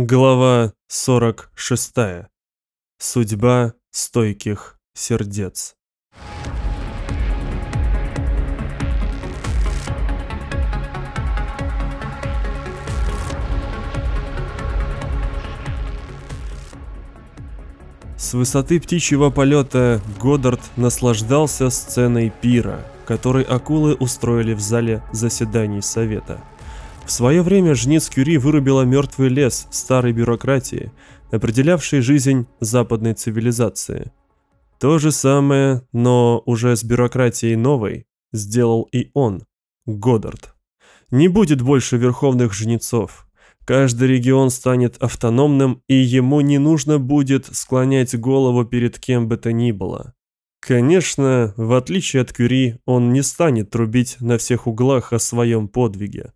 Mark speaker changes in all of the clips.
Speaker 1: Глава 46. Судьба стойких сердец. С высоты птичьего полета Годдард наслаждался сценой пира, который акулы устроили в зале заседаний совета. В свое время жнец Кюри вырубила мертвый лес старой бюрократии, определявшей жизнь западной цивилизации. То же самое, но уже с бюрократией новой, сделал и он, Годдард. Не будет больше верховных жнецов. Каждый регион станет автономным, и ему не нужно будет склонять голову перед кем бы то ни было. Конечно, в отличие от Кюри, он не станет трубить на всех углах о своем подвиге.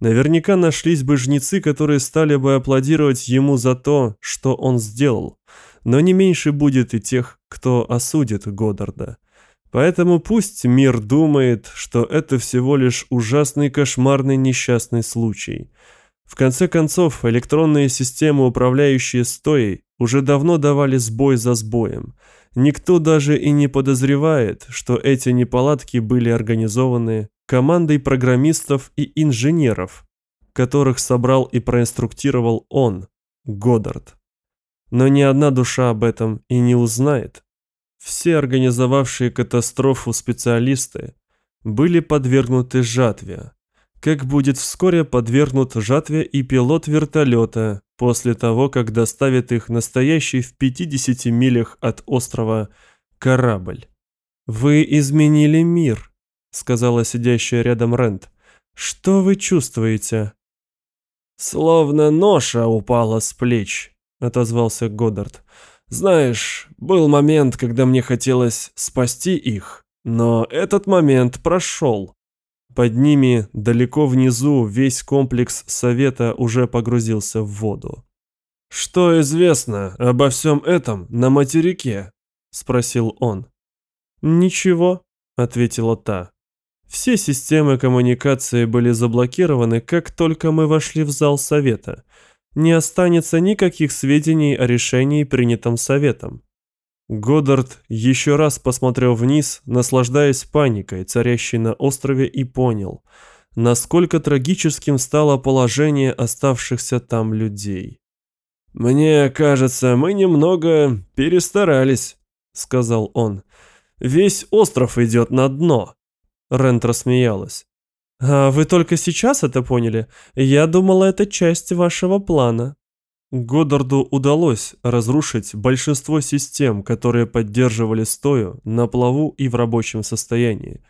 Speaker 1: Наверняка нашлись бы жнецы, которые стали бы аплодировать ему за то, что он сделал. Но не меньше будет и тех, кто осудит Годдарда. Поэтому пусть мир думает, что это всего лишь ужасный кошмарный несчастный случай. В конце концов, электронные системы, управляющие стоей, уже давно давали сбой за сбоем. Никто даже и не подозревает, что эти неполадки были организованы командой программистов и инженеров, которых собрал и проинструктировал он, Годдард. Но ни одна душа об этом и не узнает. Все организовавшие катастрофу специалисты были подвергнуты жатве, как будет вскоре подвергнут жатве и пилот вертолета после того, как доставит их настоящий в 50 милях от острова корабль. «Вы изменили мир», сказала сидящая рядом Рент. Что вы чувствуете?
Speaker 2: Словно ноша упала с плеч, отозвался Годдард. Знаешь, был момент, когда мне хотелось спасти их, но этот момент прошел.
Speaker 1: Под ними, далеко внизу, весь комплекс совета уже погрузился в воду.
Speaker 2: «Что известно обо всем этом на материке?» – спросил он.
Speaker 1: «Ничего», – ответила та. Все системы коммуникации были заблокированы, как только мы вошли в зал совета. Не останется никаких сведений о решении, принятом советом. Годдард еще раз посмотрел вниз, наслаждаясь паникой, царящей на острове, и понял, насколько трагическим стало положение оставшихся там людей.
Speaker 2: «Мне кажется, мы немного перестарались», — сказал он. «Весь остров идет на дно».
Speaker 1: Рент рассмеялась. «А вы только сейчас это поняли? Я думала, это часть вашего плана». Годдарду удалось разрушить большинство систем, которые поддерживали стою на плаву и в рабочем состоянии.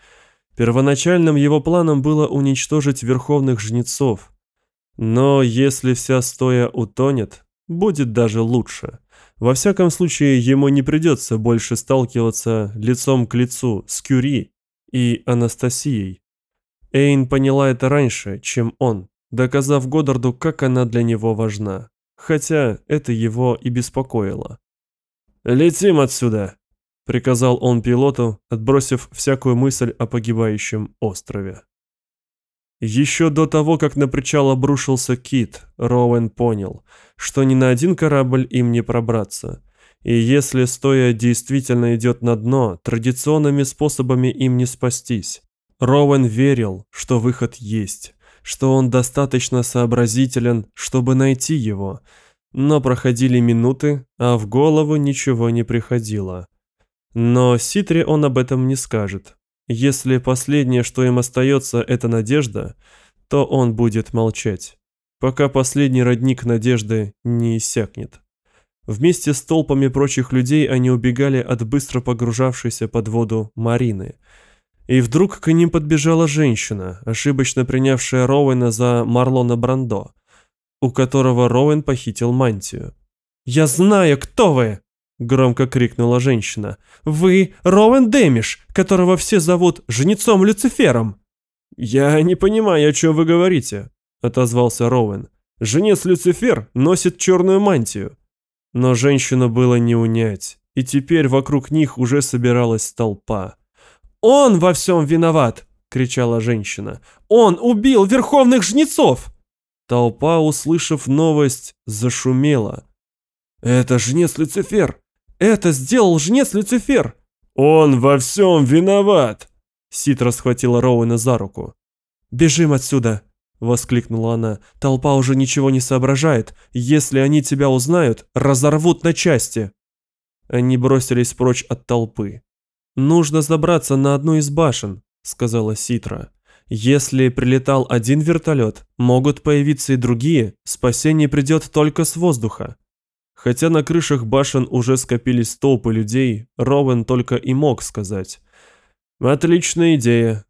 Speaker 1: Первоначальным его планом было уничтожить верховных жнецов. Но если вся стоя утонет, будет даже лучше. Во всяком случае, ему не придется больше сталкиваться лицом к лицу с Кюри и Анастасией. Эйн поняла это раньше, чем он, доказав Годдарду, как она для него важна. Хотя это его и беспокоило.
Speaker 2: «Летим отсюда!»
Speaker 1: — приказал он пилоту, отбросив всякую мысль о погибающем острове. Еще до того, как на причал обрушился кит, Роуэн понял, что ни на один корабль им не пробраться — и если стоя действительно идет на дно, традиционными способами им не спастись. Роуэн верил, что выход есть, что он достаточно сообразителен, чтобы найти его. Но проходили минуты, а в голову ничего не приходило. Но Ситре он об этом не скажет. Если последнее, что им остается, это надежда, то он будет молчать, пока последний родник надежды не иссякнет. Вместе с толпами прочих людей они убегали от быстро погружавшейся под воду Марины. И вдруг к ним подбежала женщина, ошибочно принявшая Роуэна за Марлона Брандо, у которого Роуэн похитил мантию. «Я знаю, кто вы!» — громко крикнула женщина. «Вы Роуэн Дэмиш, которого все зовут Жнецом Люцифером!»
Speaker 2: «Я не понимаю, о чем вы говорите», — отозвался Роуэн. «Жнец Люцифер носит черную мантию».
Speaker 1: Но женщину было не унять, и теперь вокруг них уже собиралась толпа.
Speaker 2: «Он во всем виноват!» — кричала женщина. «Он убил верховных жнецов!»
Speaker 1: Толпа, услышав новость, зашумела.
Speaker 2: «Это жнец Люцифер! Это сделал жнец Люцифер!»
Speaker 1: «Он во всем виноват!» Ситра схватила Роуэна за руку.
Speaker 2: «Бежим отсюда!» — воскликнула она. «Толпа уже ничего не соображает. Если они тебя узнают, разорвут на части!» Они бросились прочь от толпы. «Нужно забраться на одну из башен», — сказала Ситра. «Если прилетал один вертолет, могут появиться и другие, спасение придет только с воздуха». Хотя на крышах башен уже скопились толпы людей, Роуэн только и мог сказать. «Отличная идея».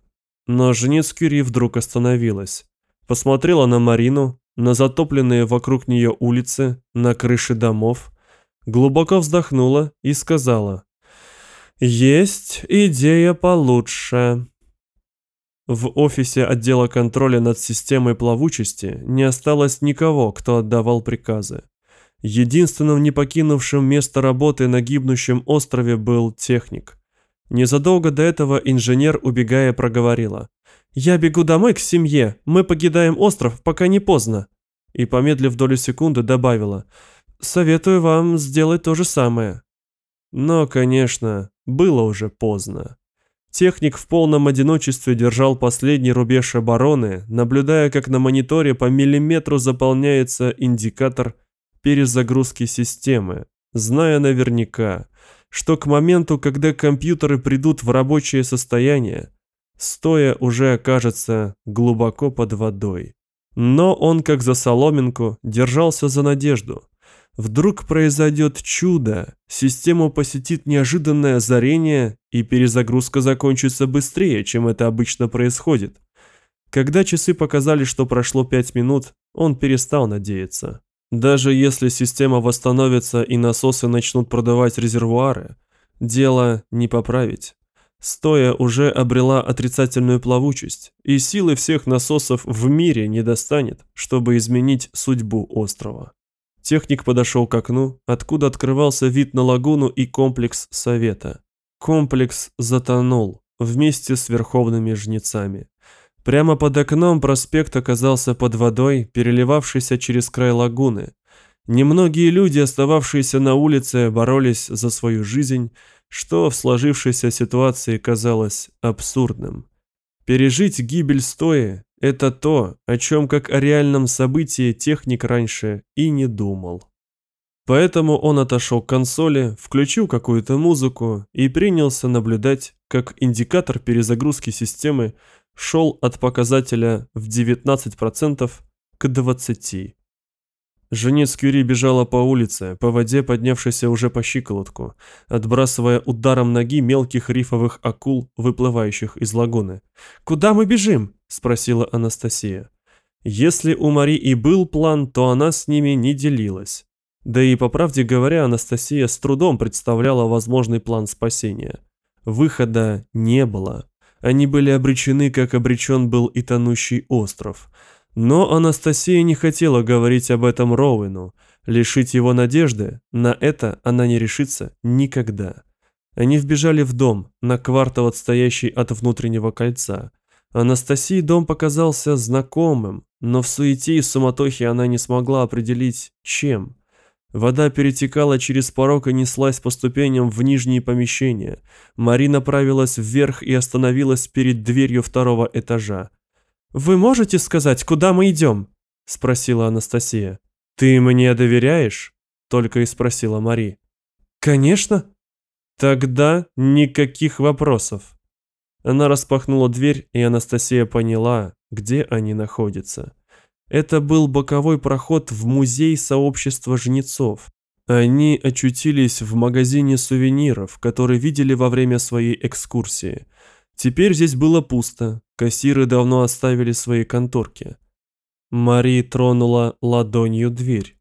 Speaker 2: Но жнец Кюри вдруг остановилась. Посмотрела на Марину, на затопленные вокруг нее улицы, на крыши домов, глубоко вздохнула и сказала. «Есть идея получше». В офисе отдела контроля над системой плавучести не осталось никого, кто отдавал приказы. Единственным не покинувшим место работы на гибнущем острове был техник. Незадолго до этого инженер, убегая, проговорила. «Я бегу домой к семье, мы покидаем остров, пока не поздно». И, помедлив долю секунды, добавила. «Советую вам сделать то же самое». Но, конечно, было уже поздно. Техник в полном одиночестве держал последний рубеж обороны, наблюдая, как на мониторе по миллиметру заполняется индикатор перезагрузки системы, зная наверняка, что к моменту, когда компьютеры придут в рабочее состояние, стоя уже окажется глубоко под водой. Но он, как за соломинку, держался за надежду. Вдруг произойдет чудо, систему посетит неожиданное озарение, и перезагрузка закончится быстрее, чем это обычно происходит. Когда часы показали, что прошло пять минут, он перестал надеяться. Даже если система восстановится и насосы начнут продавать резервуары, дело не поправить. Стоя уже обрела отрицательную плавучесть, и силы всех насосов в мире не достанет, чтобы изменить судьбу острова. Техник подошел к окну, откуда открывался вид на лагуну и комплекс совета. Комплекс затонул вместе с верховными жнецами. Прямо под окном проспект оказался под водой, переливавшийся через край лагуны. Немногие люди, остававшиеся на улице, боролись за свою жизнь, что в сложившейся ситуации казалось абсурдным. Пережить гибель стоя – это то, о чем как о реальном событии техник раньше и не думал. Поэтому он отошел к консоли, включил какую-то музыку и принялся наблюдать, как индикатор перезагрузки системы шел от показателя в 19% к 20%. Женец Кюри бежала по улице, по воде, поднявшейся уже по щиколотку, отбрасывая ударом ноги мелких рифовых акул, выплывающих из лагуны. «Куда мы бежим?» – спросила Анастасия. Если у Мари и был план, то она с ними не делилась. Да и, по правде говоря, Анастасия с трудом представляла возможный план спасения. Выхода не было. Они были обречены, как обречен был и тонущий остров. Но Анастасия не хотела говорить об этом Роуэну. Лишить его надежды, на это она не решится никогда. Они вбежали в дом, на квартал отстоящий от внутреннего кольца. Анастасии дом показался знакомым, но в суете и суматохе она не смогла определить, чем. Вода перетекала через порог и неслась по ступеням в нижние помещения. Мари направилась вверх и остановилась перед дверью второго этажа. «Вы можете сказать, куда мы идем?» – спросила Анастасия. «Ты мне доверяешь?» – только и спросила Мари. «Конечно». «Тогда никаких вопросов». Она распахнула дверь, и Анастасия поняла, где они находятся. Это был боковой проход в музей сообщества жнецов. Они очутились в магазине сувениров, который видели во время своей экскурсии. Теперь здесь было пусто, кассиры давно оставили свои конторки. Мари тронула ладонью дверь.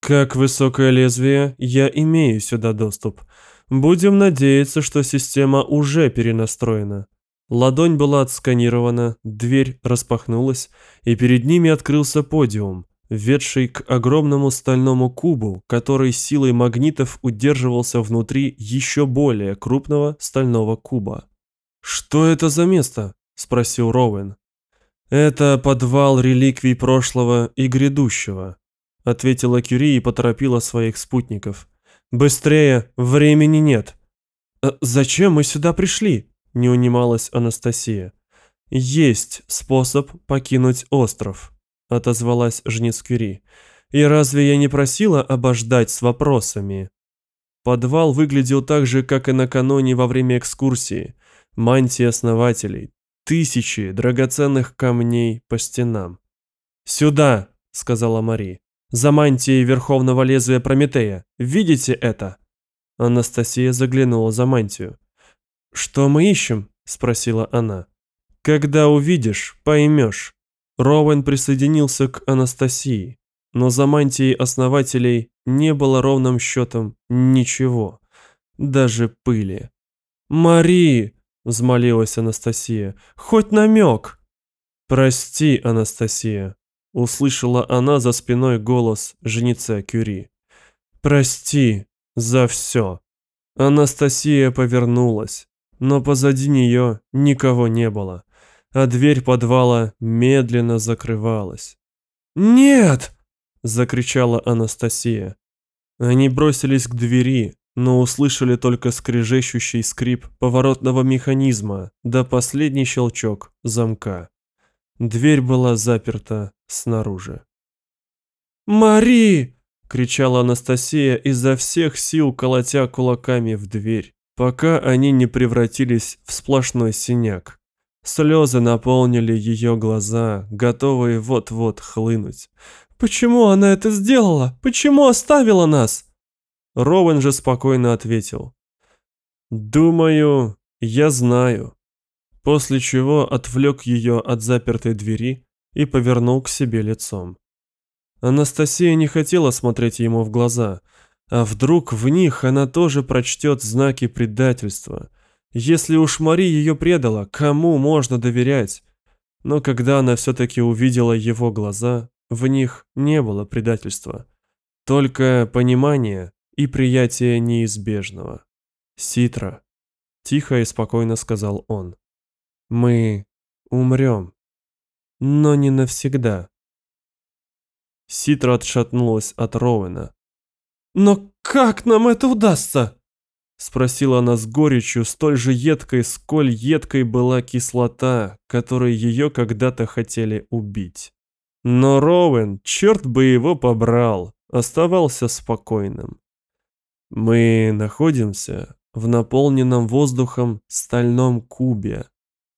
Speaker 2: «Как высокое лезвие, я имею сюда доступ. Будем надеяться, что система уже перенастроена. Ладонь была отсканирована, дверь распахнулась, и перед ними открылся подиум, ведший к огромному стальному кубу, который силой магнитов удерживался внутри еще более крупного стального куба. «Что это за место?» – спросил Роуэн.
Speaker 1: «Это подвал реликвий прошлого и грядущего», — ответила Кюри и поторопила своих спутников. «Быстрее, времени нет». «А «Зачем мы сюда пришли?» — не унималась Анастасия. «Есть способ покинуть остров», — отозвалась жнец Кюри. «И разве я не просила обождать с вопросами?» Подвал выглядел так же, как и накануне во время экскурсии. Мантии основателей, тысячи драгоценных камней по стенам. «Сюда!» — сказала Мари. «За мантией Верховного Лезвия Прометея. Видите это?» Анастасия заглянула за мантию. «Что мы ищем?» — спросила она. «Когда увидишь, поймешь». Роуэн присоединился к Анастасии, но за мантией основателей не было ровным счетом ничего, даже пыли. «Мари!» — взмолилась Анастасия. «Хоть намек!» «Прости, Анастасия!» — услышала она за спиной голос женица Кюри. «Прости за все!» Анастасия повернулась, но позади нее никого не было, а дверь подвала медленно закрывалась. «Нет!» — закричала Анастасия. Они бросились к двери, но услышали только скрежещущий скрип поворотного механизма да последний щелчок замка. Дверь была заперта снаружи. «Мари!» — кричала Анастасия изо всех сил, колотя кулаками в дверь, пока они не превратились в сплошной синяк. Слезы наполнили ее глаза, готовые вот-вот хлынуть. «Почему она это сделала? Почему оставила нас?» Роуэн же спокойно ответил. «Думаю, я знаю». После чего отвлек ее от запертой двери и повернул к себе лицом. Анастасия не хотела смотреть ему в глаза, а вдруг в них она тоже прочтет знаки предательства. Если уж Мари ее предала, кому можно доверять? Но когда она все-таки увидела его глаза, в них не было предательства. Только понимание, и приятие неизбежного. «Ситра», — тихо и спокойно сказал он, — «мы умрем, но не навсегда». Ситра отшатнулась от Роуэна. «Но как нам это удастся?» Спросила она с горечью, столь же едкой, сколь едкой была кислота, которой ее когда-то хотели убить. Но Роуэн, черт бы его побрал, оставался спокойным. Мы находимся в наполненном воздухом стальном кубе,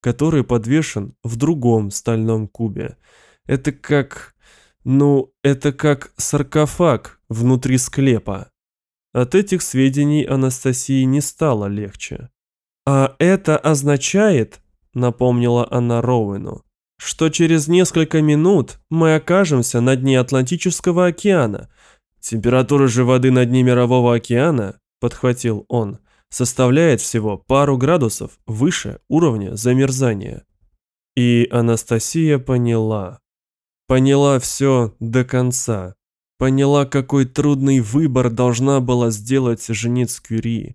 Speaker 1: который подвешен в другом стальном кубе. Это как... ну, это как саркофаг внутри склепа. От этих сведений Анастасии не стало легче. «А это означает, — напомнила она Роуэну, — что через несколько минут мы окажемся на дне Атлантического океана, Температура же воды на дне Мирового океана, подхватил он, составляет всего пару градусов выше уровня замерзания. И Анастасия поняла. Поняла все до конца. Поняла, какой трудный выбор должна была сделать жениц Кюри.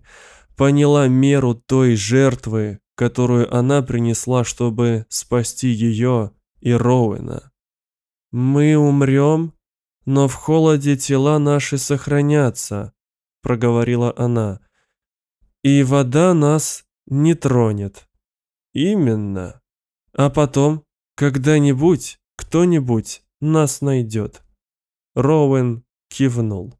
Speaker 1: Поняла меру той жертвы, которую она принесла, чтобы спасти ее и Роуэна. «Мы умрем?» «Но в холоде тела наши сохранятся», — проговорила она. «И вода нас не тронет». «Именно. А потом, когда-нибудь, кто-нибудь нас найдет». Роуэн кивнул.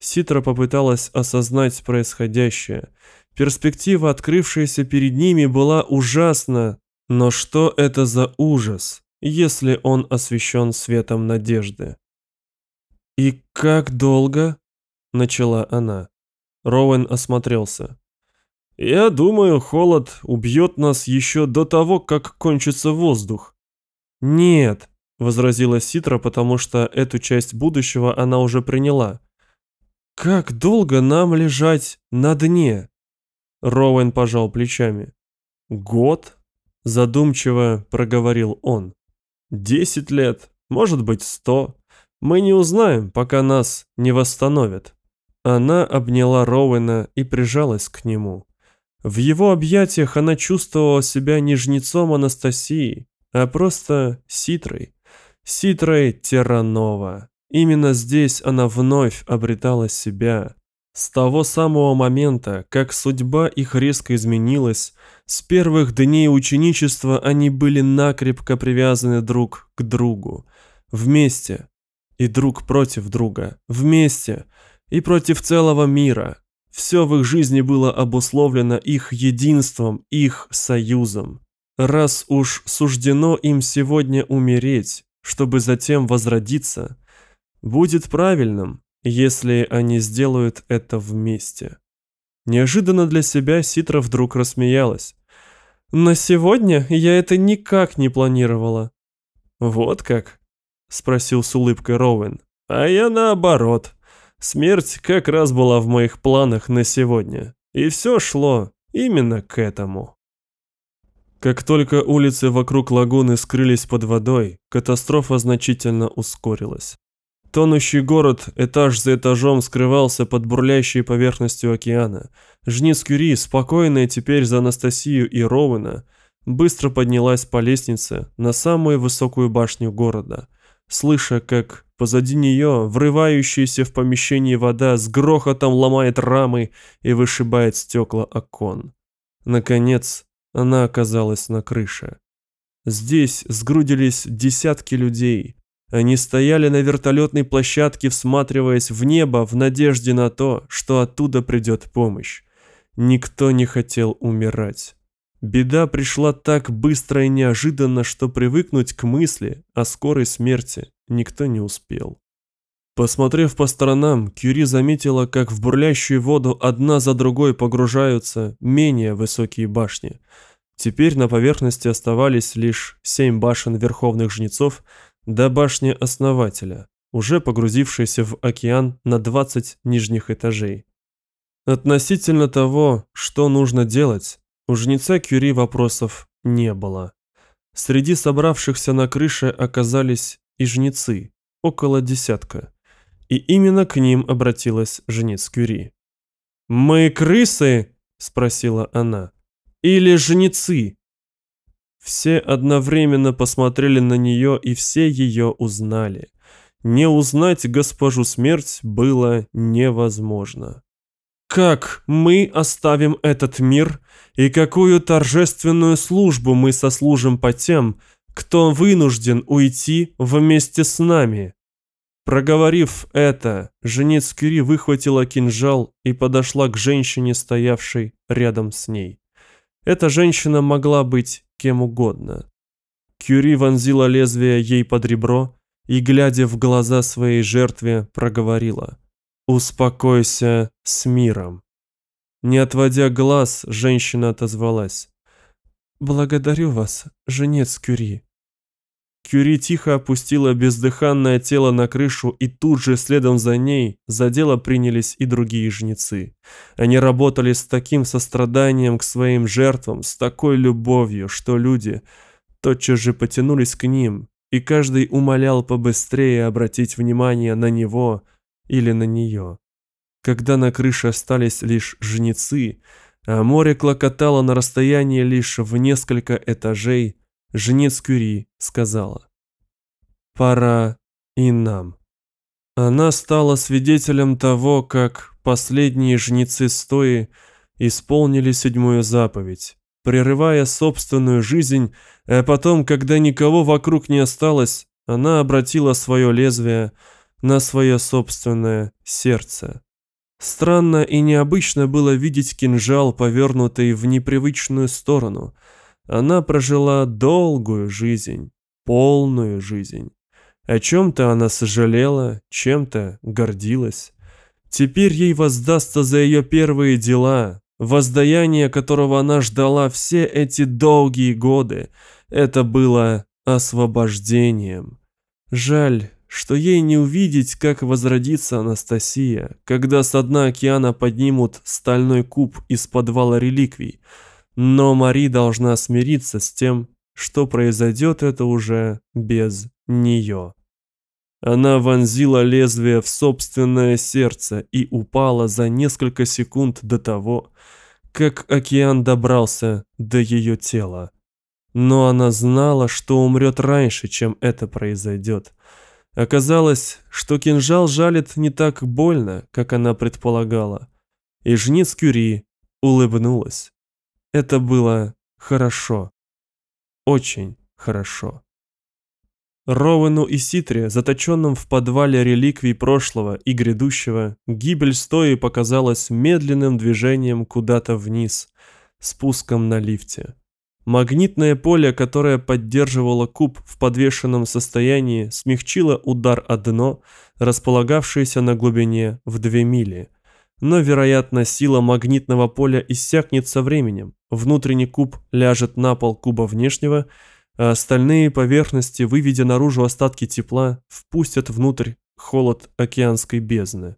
Speaker 1: Ситра попыталась осознать происходящее. Перспектива, открывшаяся перед ними, была ужасна, но что это за ужас, если он освещен светом надежды? «И как долго?» — начала она. Роуэн осмотрелся. «Я думаю, холод убьет нас еще до того, как кончится воздух». «Нет», — возразила Ситра, потому что эту часть будущего она уже приняла. «Как долго нам лежать на дне?» Роуэн пожал плечами. «Год?» — задумчиво проговорил он. «Десять лет, может быть, сто. Мы не узнаем, пока нас не восстановят. Она обняла Роуэна и прижалась к нему. В его объятиях она чувствовала себя не жнецом Анастасии, а просто Ситрой. Ситрой Терранова. Именно здесь она вновь обретала себя. С того самого момента, как судьба их резко изменилась, с первых дней ученичества они были накрепко привязаны друг к другу. Вместе. И друг против друга. Вместе. И против целого мира. Все в их жизни было обусловлено их единством, их союзом. Раз уж суждено им сегодня умереть, чтобы затем возродиться, будет правильным, если они сделают это вместе. Неожиданно для себя Ситра вдруг рассмеялась. «На сегодня я это никак не планировала».
Speaker 2: «Вот как?» – спросил с улыбкой Роуэн. «А я наоборот. Смерть как раз была в моих планах на сегодня. И все шло именно к этому». Как только улицы вокруг лагуны скрылись под водой, катастрофа значительно ускорилась. Тонущий город этаж за этажом скрывался под бурлящей поверхностью океана. Жниц Кюри, спокойная теперь за Анастасию и Роуэна, быстро поднялась по лестнице на самую высокую башню города, слыша, как позади нее врывающаяся в помещение вода с грохотом ломает рамы и вышибает стекла окон. Наконец, она оказалась на крыше. Здесь сгрудились десятки людей – они стояли на вертолетной площадке, всматриваясь в небо в надежде на то, что оттуда придет помощь. Никто не хотел умирать. Беда пришла так быстро и неожиданно, что привыкнуть к мысли о скорой смерти никто не успел. Посмотрев по сторонам, Кюри заметила, как в бурлящую воду одна за другой погружаются менее высокие башни. Теперь на поверхности оставались лишь семь башен верховных жнецов, до башни основателя, уже погрузившейся в океан на 20 нижних этажей. Относительно того, что нужно делать, у жнеца Кюри вопросов не было. Среди собравшихся на крыше оказались и жнецы, около десятка. И именно к ним обратилась жнец Кюри. «Мы крысы?» – спросила она. «Или жнецы?» Все одновременно посмотрели на нее и все ее узнали. Не узнать госпожу смерть было невозможно. Как мы оставим этот мир и какую торжественную службу мы сослужим по тем, кто вынужден уйти вместе с нами? Проговорив это, жнец Кюри выхватила кинжал и подошла к женщине, стоявшей рядом с ней. Эта женщина могла быть кем угодно. Кюри вонзила лезвие ей под ребро и, глядя в глаза своей жертве, проговорила «Успокойся с миром». Не отводя глаз, женщина отозвалась «Благодарю вас, женец Кюри». Кюри тихо опустила бездыханное тело на крышу, и тут же следом за ней за дело принялись и другие жнецы. Они работали с таким состраданием к своим жертвам, с такой любовью, что люди тотчас же потянулись к ним, и каждый умолял побыстрее обратить внимание на него или на нее. Когда на крыше остались лишь жнецы, а море клокотало на расстоянии лишь в несколько этажей, Жнец Кюри сказала. «Пора и нам». Она стала свидетелем того, как последние жнецы стои исполнили седьмую заповедь, прерывая собственную жизнь, а потом, когда никого вокруг не осталось, она обратила свое лезвие на свое собственное сердце. Странно и необычно было видеть кинжал, повернутый в непривычную сторону – она прожила долгую жизнь, полную жизнь. О чем-то она сожалела, чем-то гордилась. Теперь ей воздастся за ее первые дела, воздаяние которого она ждала все эти долгие годы. Это было освобождением. Жаль, что ей не увидеть, как возродится Анастасия, когда с дна океана поднимут стальной куб из подвала реликвий, но Мари должна смириться с тем, что произойдет это уже без нее. Она вонзила лезвие в собственное сердце и упала за несколько секунд до того, как океан добрался до ее тела.
Speaker 1: но она знала, что умрет раньше, чем это произойдет. Оказалось, что кинжал жалит не так больно, как она предполагала. И жнец Кюри улыбнулась. Это было хорошо. Очень хорошо. Роуэну и Ситре, заточенным в подвале реликвий прошлого и грядущего, гибель стои показалась медленным движением куда-то вниз, спуском на лифте. Магнитное поле, которое поддерживало куб в подвешенном состоянии, смягчило удар о дно, располагавшееся на глубине в две мили. Но, вероятно, сила магнитного поля иссякнет со временем. Внутренний куб ляжет на пол куба внешнего, а остальные поверхности, выведя наружу остатки тепла, впустят внутрь холод океанской бездны.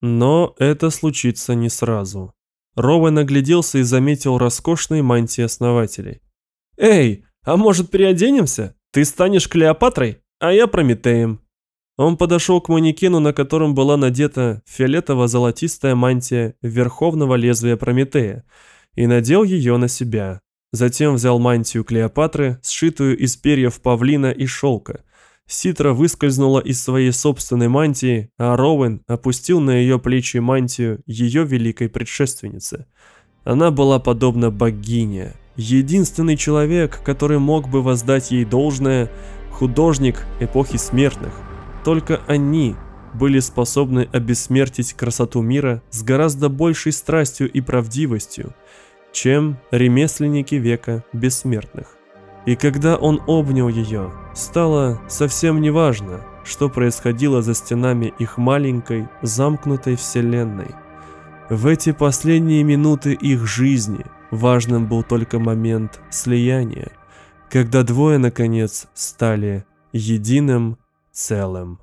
Speaker 1: Но это случится не сразу. Роуэн нагляделся и заметил роскошные мантии основателей. «Эй, а может переоденемся? Ты станешь Клеопатрой, а я Прометеем». Он подошел к манекену, на котором была надета фиолетово-золотистая мантия верховного лезвия Прометея, и надел ее на себя. Затем взял мантию Клеопатры, сшитую из перьев павлина и шелка, Ситра выскользнула из своей собственной мантии, а Роуэн опустил на ее плечи мантию ее великой предшественницы. Она была подобна богине, единственный человек, который мог бы воздать ей должное, художник эпохи смертных. Только они были способны обессмертить красоту мира с гораздо большей страстью и правдивостью, чем ремесленники века бессмертных. И когда он обнял ее, стало совсем неважно, что происходило за стенами их маленькой, замкнутой вселенной. В эти последние минуты их жизни важным был только момент слияния, когда двое, наконец, стали единым целым.